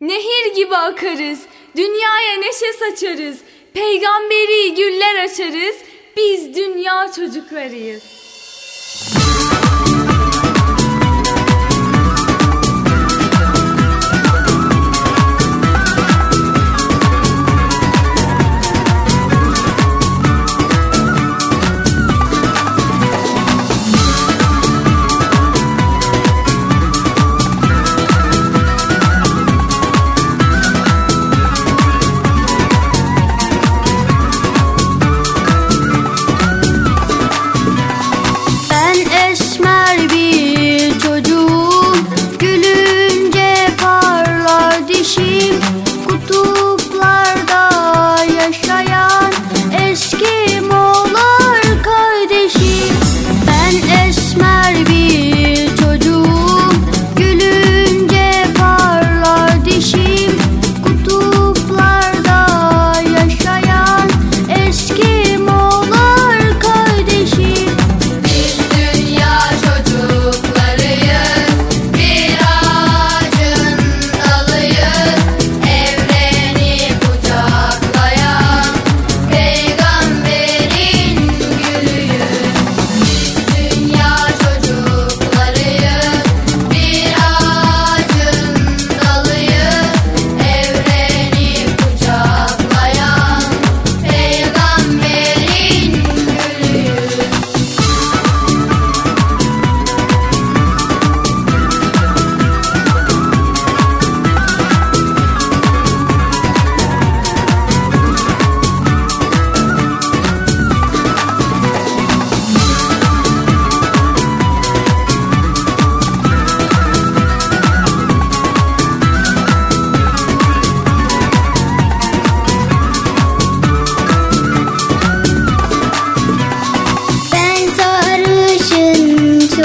Nehir gibi akarız, dünyaya neşe saçarız, peygamberi güller açarız, biz dünya çocuklarıyız.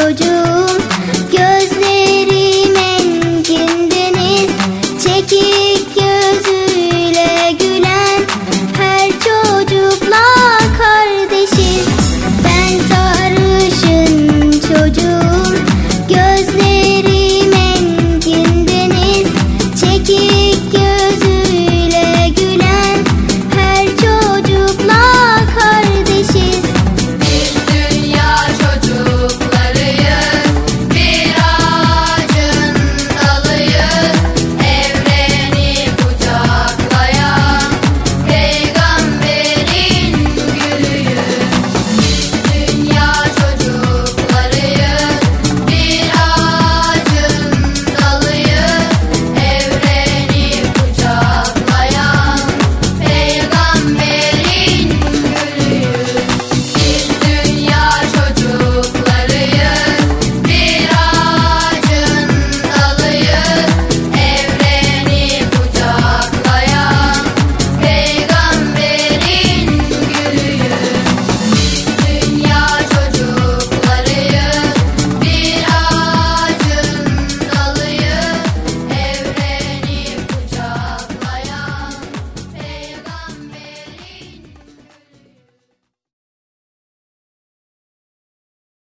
Jojo.